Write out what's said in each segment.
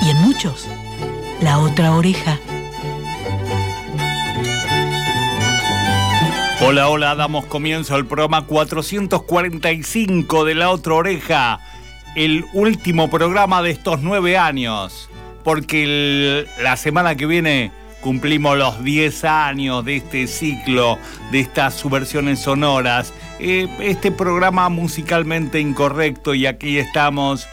y en muchos, la otra oreja. Hola, hola, damos comienzo al programa 445 de La Otra Oreja, el último programa de estos nueve años, porque la semana que viene cumplimos los 10 años de este ciclo, de estas subversiones sonoras, eh, este programa musicalmente incorrecto y aquí estamos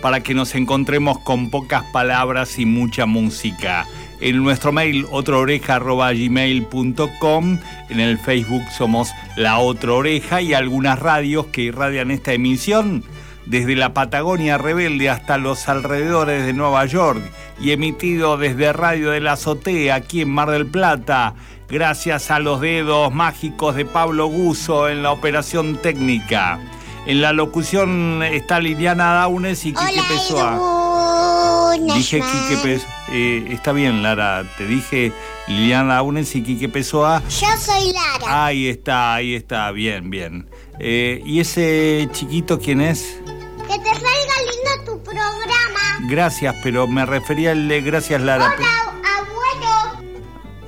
para que nos encontremos con pocas palabras y mucha música. En nuestro mail otraoreja.gmail.com, en el Facebook somos La Otra Oreja y algunas radios que irradian esta emisión desde la Patagonia Rebelde hasta los alrededores de Nueva York y emitido desde Radio de la Azotea aquí en Mar del Plata, gracias a los dedos mágicos de Pablo Guso en la operación técnica. En la locución está Liliana Daunes y Quique Pessoa. Dije Quique Pessoa. Eh, está bien, Lara. Te dije Liliana Daunes y Quique Pessoa. Yo soy Lara. Ahí está, ahí está. Bien, bien. Eh, ¿Y ese chiquito quién es? Que te salga lindo tu programa. Gracias, pero me refería al de gracias, Lara. Hola, abuelo.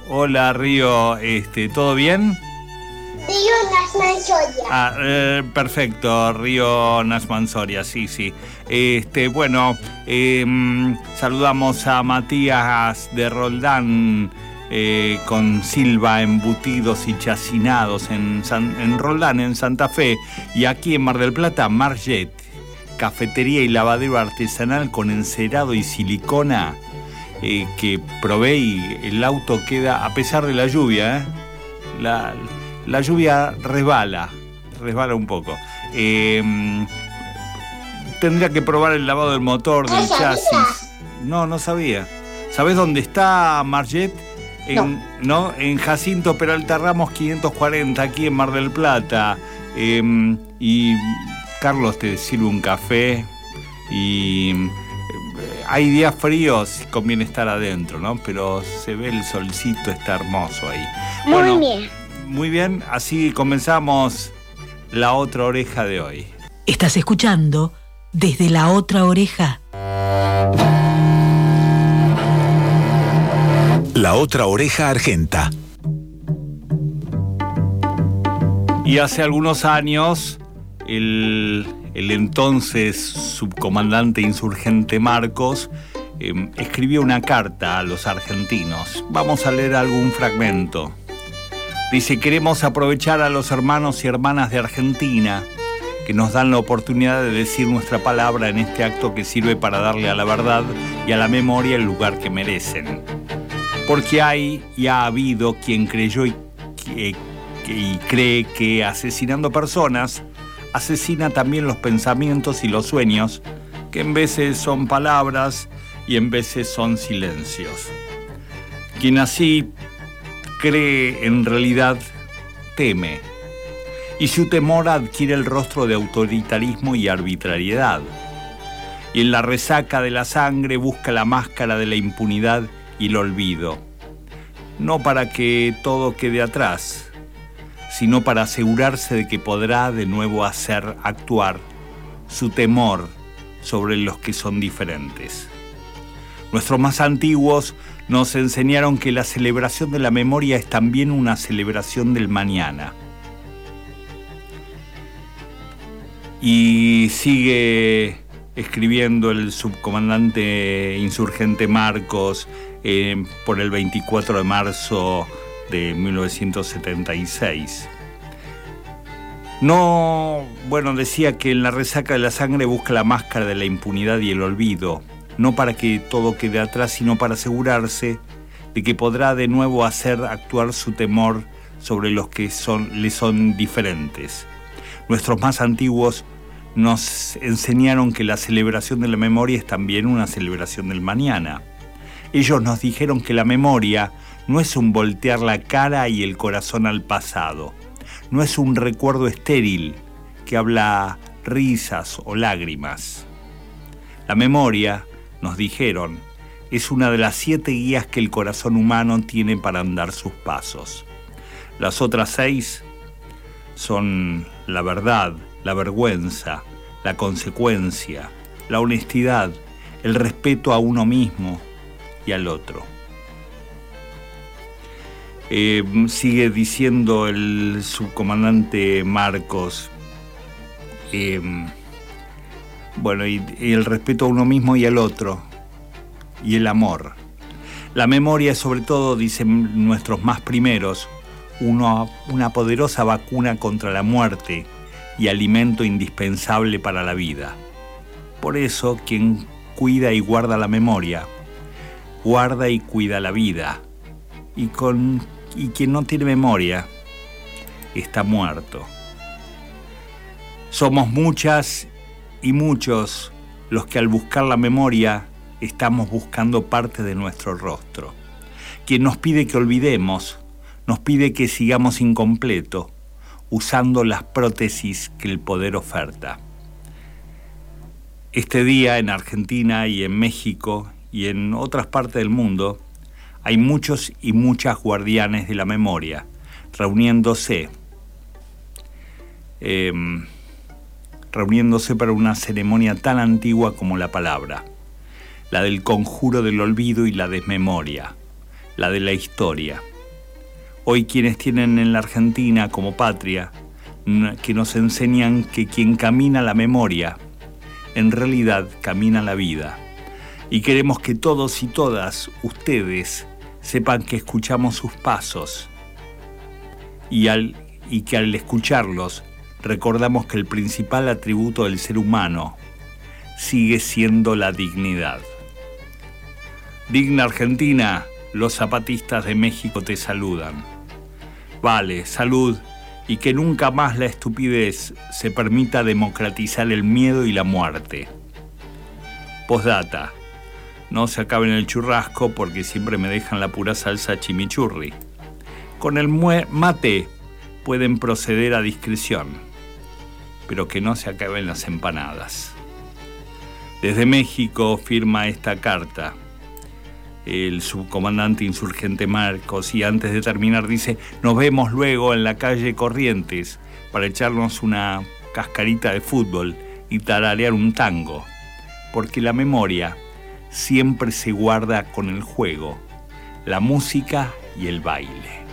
Hola, Río. Este, ¿Todo bien? Ah, eh, perfecto, Río Nasman Soria, sí, sí. Este, bueno, em, saludamos a Matías de Roldán eh, con Silva embutidos y chacinados en, en Roldán, en Santa Fe, y aquí en Mar del Plata, Marget, cafetería y lavadero artesanal con encerado y silicona. eh, que probé y el auto queda, a pesar de la lluvia, ¿eh? la, la lluvia resbala, resbala un poco. Eh, tendría que probar el lavado del motor, del ¿No sabías? chasis. No, no sabía. ¿Sabes dónde está Marget? En, no. En Jacinto Peralta Ramos 540, aquí en Mar del Plata. Eh, y Carlos te sirve un café y eh, hay días fríos, conviene estar adentro, ¿no? Pero se ve el solcito, está hermoso ahí. Muy Bueno, bien. Muy bien, así comenzamos la otra oreja de hoy. Estás escuchando desde la otra oreja. La otra oreja argenta. Y hace algunos años, el, el entonces subcomandante insurgente Marcos eh, escribió una carta a los argentinos. Vamos a leer algún fragmento. Dice, queremos aprovechar a los hermanos y hermanas de Argentina que nos dan la oportunidad de decir nuestra palabra en este acto que sirve para darle a la verdad y a la memoria el lugar que merecen. Porque hay y ha habido quien creyó y, que- cree que asesinando personas asesina también los pensamientos y los sueños, que en veces son palabras y en veces son silencios. Quien así cree en realidad teme, y su temor adquiere el rostro de autoritarismo y arbitrariedad. Y en la resaca de la sangre busca la máscara de la impunidad y el olvido, no para que todo quede atrás, sino para asegurarse de que podrá de nuevo hacer actuar su temor sobre los que son diferentes. Nuestros más antiguos nos enseñaron que la celebración de la memoria es también una celebración del mañana. Y sigue escribiendo el subcomandante insurgente Marcos eh, por el 24 de marzo de 1976. No, bueno, decía que en la resaca de la sangre busca la máscara de la impunidad y el olvido, no para que todo quede atrás, sino para asegurarse de que podrá de nuevo hacer actuar su temor sobre los que son, le son diferentes. Nuestros más antiguos nos enseñaron que la celebración de la memoria es también una celebración del mañana. Ellos nos dijeron que la memoria no es un voltear la cara y el corazón al pasado, no es un recuerdo estéril que habla risas o lágrimas. La memoria, nos dijeron, es una de las siete guías que el corazón humano tiene para andar sus pasos. Las otras seis son la verdad, la vergüenza, la consecuencia, la honestidad, el respeto a uno mismo y al otro. Eh, sigue diciendo el subcomandante Marcos, eh, bueno, y, el respeto a uno mismo y al otro, y el amor. La memoria, sobre todo, dicen nuestros más primeros, una poderosa vacuna contra la muerte y alimento indispensable para la vida. Por eso, quien cuida y guarda la memoria, guarda y cuida la vida. Y, con, y quien no tiene memoria, está muerto. Somos muchas y muchos los que al buscar la memoria estamos buscando parte de nuestro rostro. Quien nos pide que olvidemos, nos pide que sigamos incompleto, usando las prótesis que el poder oferta. Este día en Argentina y en México y en otras partes del mundo hay muchos y muchas guardianes de la memoria reuniéndose, em, reuniéndose para una ceremonia tan antigua como la palabra, la del conjuro del olvido y la desmemoria, la de la historia. Hoy quienes tienen en la Argentina como patria, que nos enseñan que quien camina la memoria, en realidad camina la vida. Y queremos que todos y todas ustedes sepan que escuchamos sus pasos y, al, y que al escucharlos recordamos que el principal atributo del ser humano sigue siendo la dignidad. Digna Argentina, los zapatistas de México te saludan. Vale, salud y que nunca más la estupidez se permita democratizar el miedo y la muerte. Postdata. No se acaben el churrasco porque siempre me dejan la pura salsa chimichurri. Con el mate pueden proceder a discreción, pero que no se acaben las empanadas. Desde México firma esta carta el subcomandante insurgente Marcos y antes de terminar dice, nos vemos luego en la calle Corrientes para echarnos una cascarita de fútbol y tararear un tango, porque la memoria siempre se guarda con el juego, la música y el baile.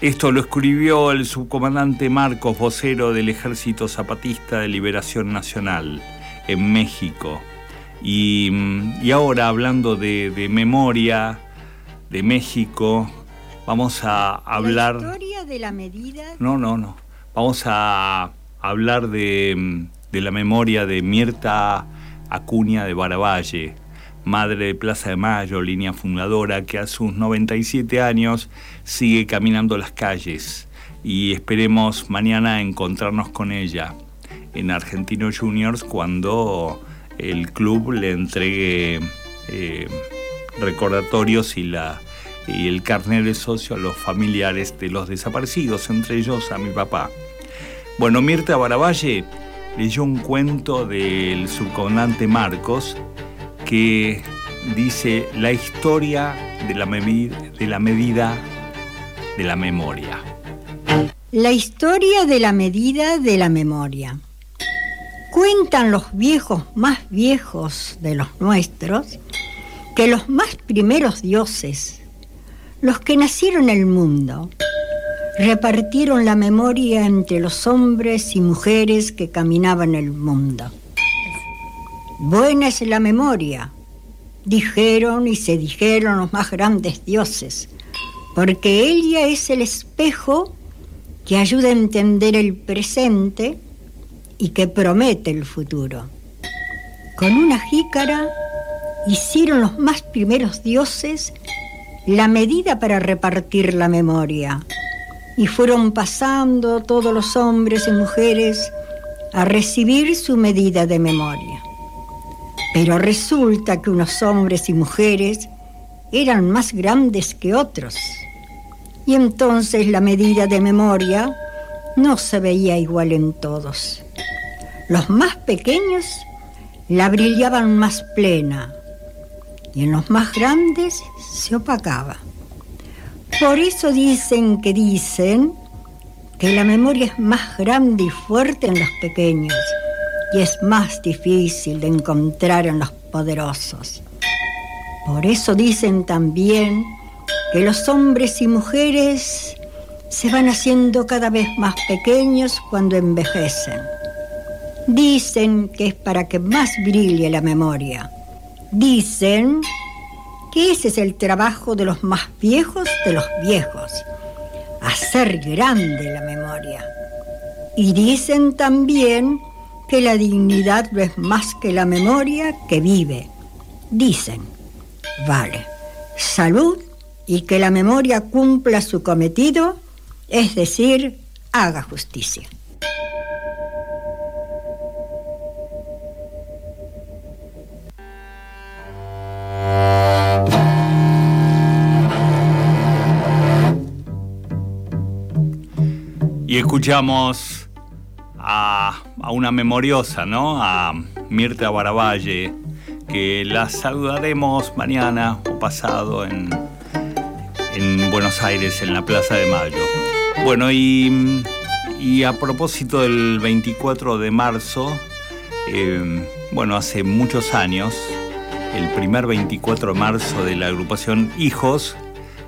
Esto lo escribió el subcomandante Marcos, vocero del Ejército Zapatista de Liberación Nacional en México Mm, y, ahora hablando de, memoria, de México, vamos a hablar... ¿La historia de la medida? No, no, no. Vamos a hablar de, mm, de la memoria de Mirta Acuña de Baravalle, madre de Plaza de Mayo, línea fundadora, que a sus 97 años sigue caminando las calles y esperemos mañana encontrarnos con ella en Argentino Juniors cuando el club le entregue eh, recordatorios y, la, y el carnet de socio a los familiares de los desaparecidos, entre ellos a mi papá. Bueno, Mirta Baravalle leyó un cuento del subcomandante Marcos que dice la historia de la, medida de la memoria. La historia de la medida de la memoria. Cuentan los viejos más viejos de los nuestros que los más primeros dioses, los que nacieron el mundo, repartieron la memoria entre los hombres y mujeres que caminaban el mundo. Buena es la memoria, dijeron y se dijeron los más grandes dioses, porque ella es el espejo que ayuda a entender el presente y que promete el futuro. Con una jícara hicieron los más primeros dioses la medida para repartir la memoria y fueron pasando todos los hombres y mujeres a recibir su medida de memoria. Pero resulta que unos hombres y mujeres eran más grandes que otros. Y entonces la medida de memoria no se veía igual en todos. Los más pequeños la brillaban más plena y en los más grandes se opacaba. Por eso dicen que dicen que la memoria es más grande y fuerte en los pequeños y es más difícil de encontrar en los poderosos. Por eso dicen también que los hombres y mujeres se van haciendo cada vez más pequeños cuando envejecen. Dicen que es para que más brille la memoria. Dicen que ese es el trabajo de los más viejos de los viejos, hacer grande la memoria. Y dicen también que la dignidad no es más que la memoria que vive. Dicen, vale, salud y que la memoria cumpla su cometido, es decir, haga justicia. Y escuchamos a, una memoriosa, ¿no? A Mirta Baravalle, que la saludaremos mañana o pasado en, en Buenos Aires, en la Plaza de Mayo. Bueno, y, a propósito del 24 de marzo, eh, bueno, hace muchos años, el primer 24 de marzo de la agrupación Hijos,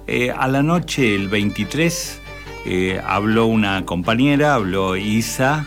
eh, a la noche, el 23, eh, habló una compañera, habló Isa,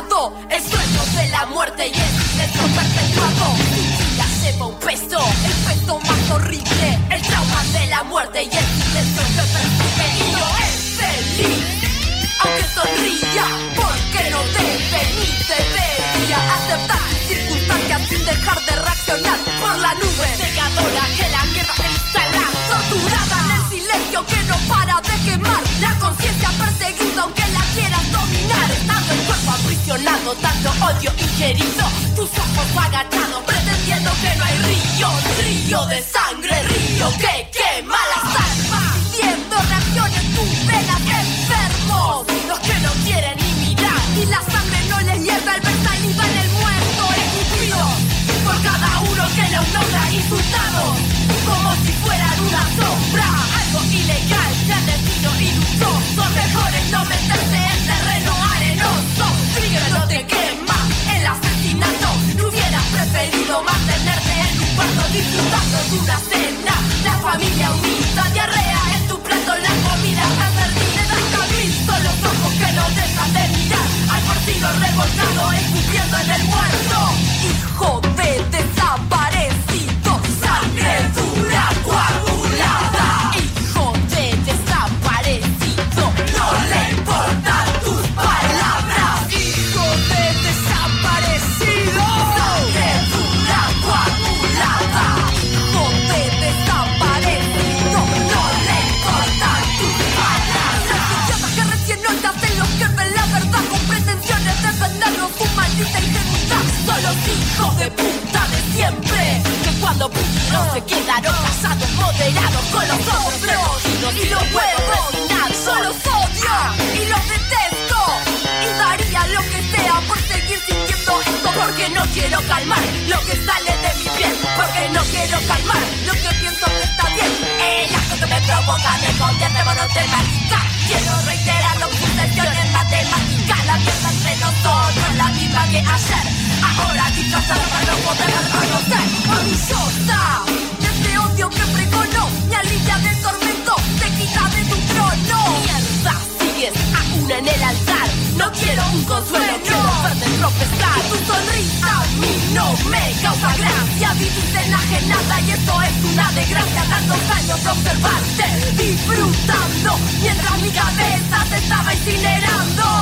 el sueño de la muerte y el silencio perpetuado. Tu vida lleva un peso, el peso más horrible, el trauma de la muerte y el silencio que persigue. Y no es feliz, aunque sonría, tanto odio ingerido. Tus ojos agachados, pretendiendo que no hay río Río de sangre, río que quema las almas Viendo reacciones tus venas enfermos Los que no quieren ni mirar Y la sangre no les hierve al ver saliva en el muerto Escupido por cada uno que Pudieron se quedaron casados moderados Con los ojos y los huevos Solo los odio y los detesto. Y daría lo que sea por seguir sintiendo esto Porque no quiero calmar lo que sale de mi piel Porque no quiero calmar lo que pienso que está bien. El acto que me provoca me convierte monotemática Quiero reiterar lo que en matemática. La mierda entre nosotros arriba que ayer Ahora disfrazada para no poder reconocer Orgullosa de este odio que pregonó Me alivia del tormento, te quita de tu trono. Mierda, sigues a una en el altar. No quiero un consuelo, no. quiero verte tropezar. Tu sonrisa a mí no me causa gracia. Vivís enajenada y esto es una desgracia. Tantos años de observarte disfrutando Mientras mi cabeza se estaba incinerando.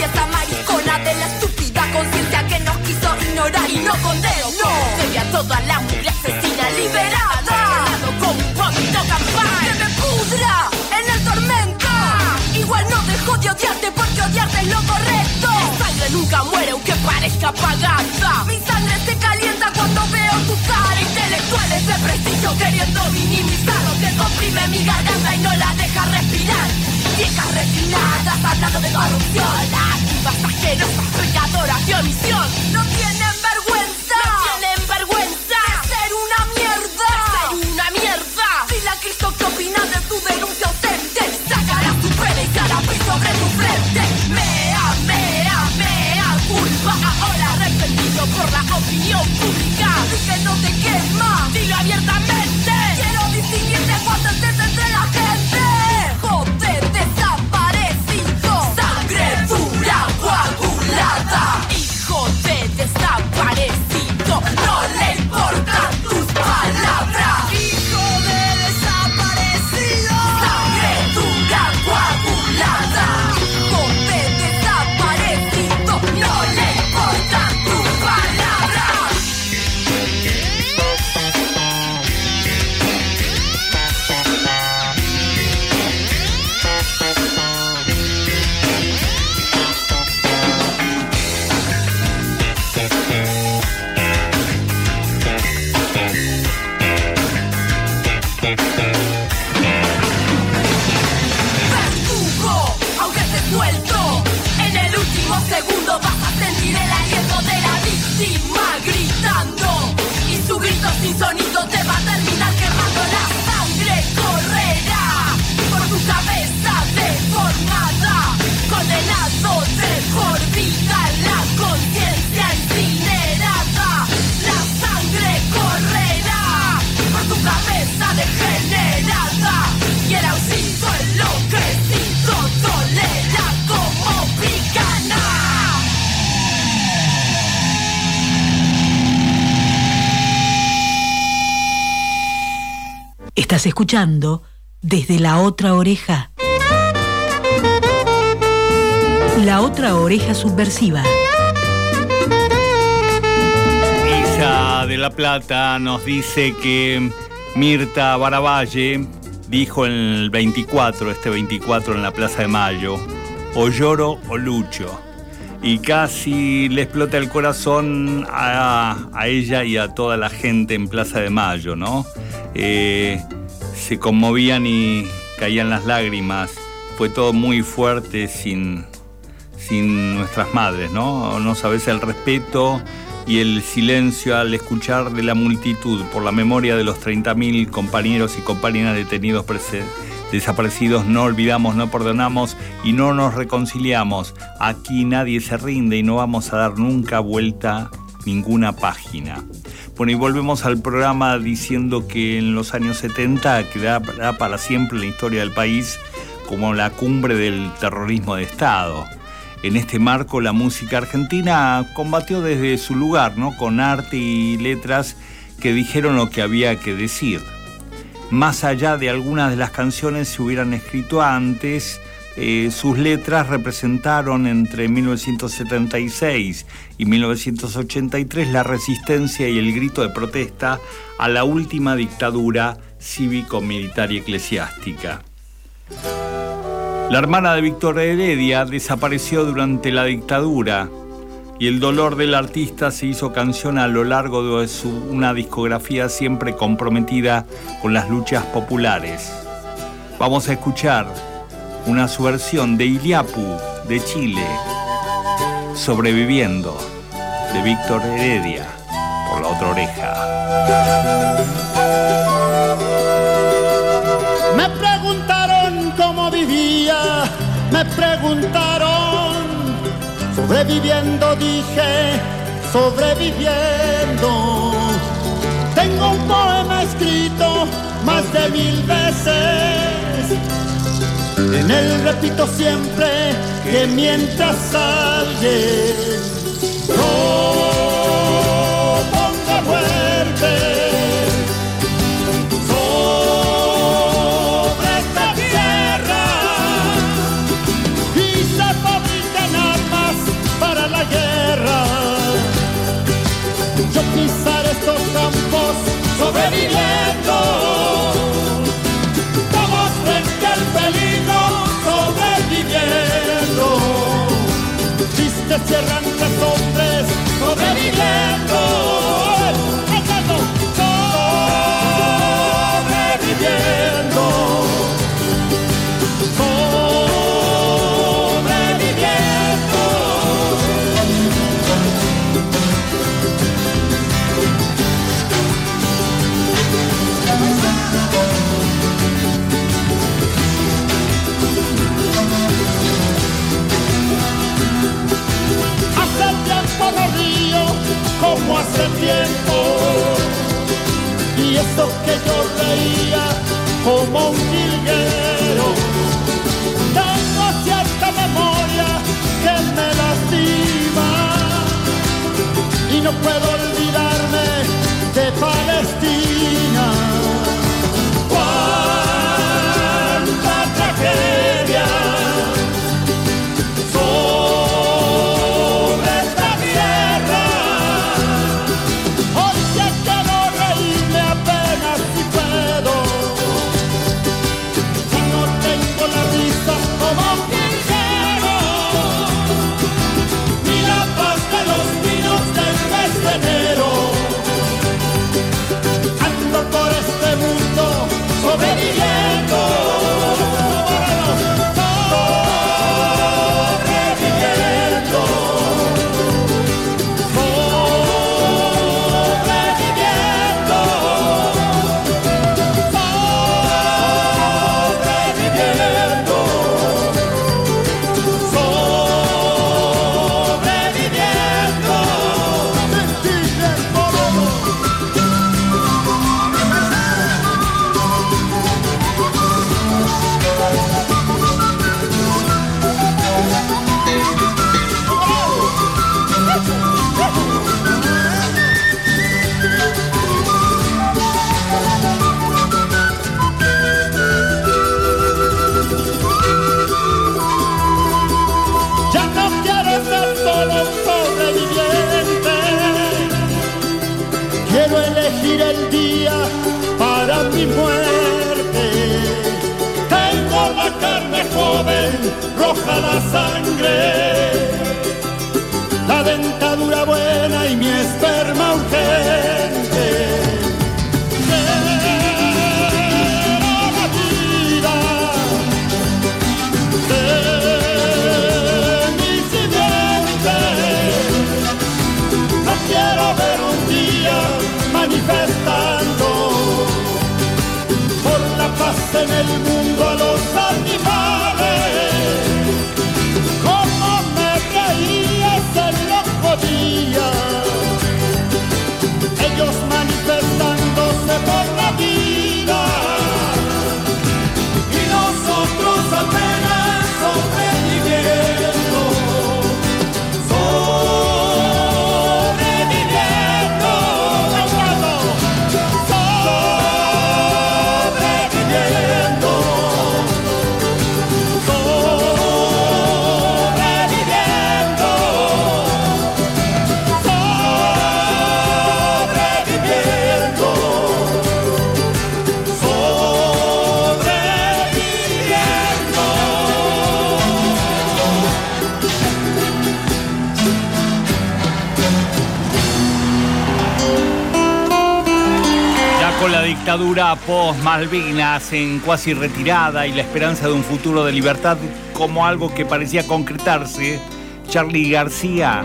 La tibieza maricona de la estúpida conciencia que nos quiso ignorar y no condeno. No. Sería toda la mugre asesina liberada. Como un vómito campal que me pudra en el tormento. Igual no dejo de odiarte porque odiarte es lo correcto. Mi sangre nunca muere aunque parezca apagada mi sangre se calienta cuando veo tu cara intelectuales de prestigio queriendo minimizar lo que comprime mi garganta y no la deja respirar viejas refinadas hablando de corrupción. Activas asquerosas pecadoras de omisión no tienen vergüenza. No tienen vergüenza. De ser una mierda. De ser una mierda. Dile a Cristo que opina de tu denuncia ausente. Sacará su pene y carapi sobre tu frente. Mea mea mea. Culpa ahora arrepentido por la opinión pública. Que no te quema dilo abiertamente. Quiero distinguirte cuando estés entre la gente Estás escuchando desde la otra oreja. La otra oreja subversiva. Isa de la Plata nos dice que Mirta Baravalle dijo en el 24, este 24 en la Plaza de Mayo, o lloro o lucho. Y casi le explota el corazón a, ella y a toda la gente en Plaza de Mayo, ¿no? Eh, se conmovían y caían las lágrimas. Fue todo muy fuerte sin, sin nuestras madres, ¿no? No sabes el respeto y el silencio al escuchar de la multitud por la memoria de los 30.000 compañeros y compañeras detenidos desaparecidos. No olvidamos, no perdonamos y no nos reconciliamos. Aquí nadie se rinde y no vamos a dar nunca vuelta ninguna página. Bueno, y volvemos al programa diciendo que en los años 70 quedará para siempre la historia del país como la cumbre del terrorismo de Estado. En este marco, la música argentina combatió desde su lugar, ¿no? Con arte y letras que dijeron lo que había que decir. Más allá de algunas de las canciones se hubieran escrito antes, eh, sus letras representaron entre 1976 y 1983 la resistencia y el grito de protesta a la última dictadura cívico-militar y eclesiástica. La hermana de Víctor Heredia desapareció durante la dictadura y el dolor del artista se hizo canción a lo largo de su, una discografía siempre comprometida con las luchas populares. Vamos a escuchar una subversión de Iliapu, de Chile, sobreviviendo, de Víctor Heredia, por la otra oreja. Me preguntaron cómo vivía, me preguntaron, sobreviviendo dije, sobreviviendo. Tengo un poema escrito más de mil veces en él repito siempre que mientras alguien... cerrantes, serrantes, con la dictadura post-Malvinas en cuasi retirada y la esperanza de un futuro de libertad como algo que parecía concretarse, Charlie García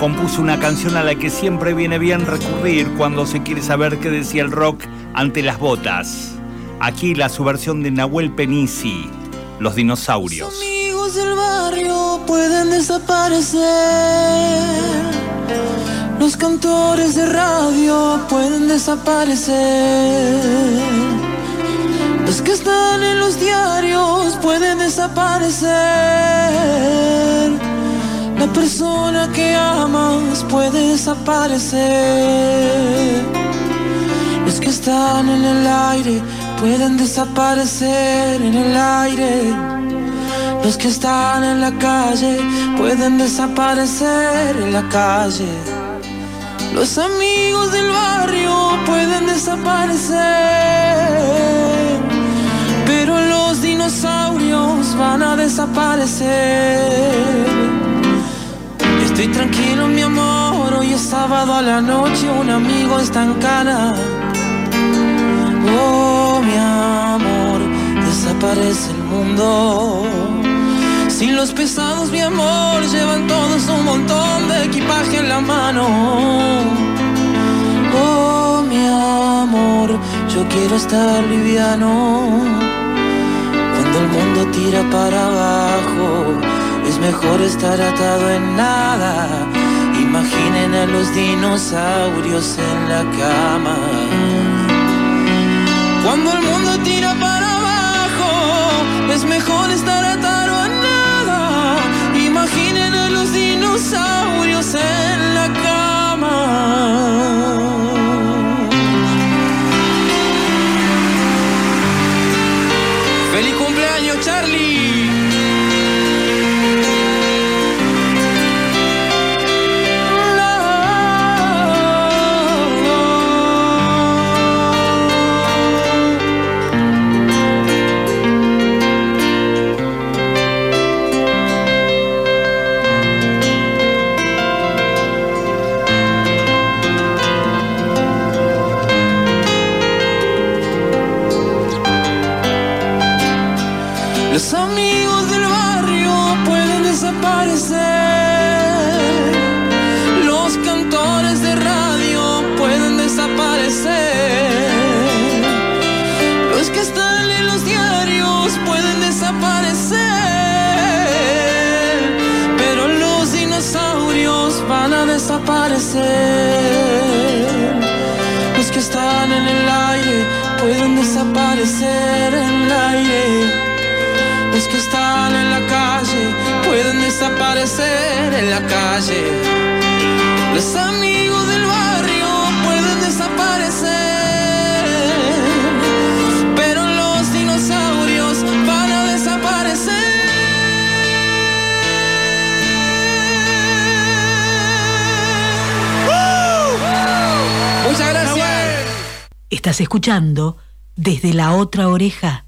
compuso una canción a la que siempre viene bien recurrir cuando se quiere saber qué decía el rock ante las botas. Aquí la subversión de Nahuel Penisi, Los dinosaurios. Los amigos del barrio pueden desaparecer los cantores de radio pueden desaparecer. Los que están en los diarios pueden desaparecer. La persona que amas puede desaparecer. Los que están en el aire pueden desaparecer en el aire. Los que están en la calle pueden desaparecer en la calle. Los amigos del barrio pueden desaparecer. Pero los dinosaurios van a desaparecer. Estoy tranquilo, mi amor. Hoy es sábado a la noche. Un amigo está en cana. Oh, mi amor, desaparece el mundo. Si los pesados, mi amor, llevan todos un montón de equipaje en la mano. Oh, mi amor, yo quiero estar liviano. Cuando el mundo tira para abajo, es mejor estar atado en nada. Imaginen a los dinosaurios en la cama. Cuando el mundo tira para abajo, es mejor estar dinosaurios en la cama. Desaparecer en el aire. Los que están en la calle pueden desaparecer en la calle. Los amigos del barrio pueden desaparecer. Pero los dinosaurios van a desaparecer. Muchas gracias. Estás escuchando desde la otra oreja.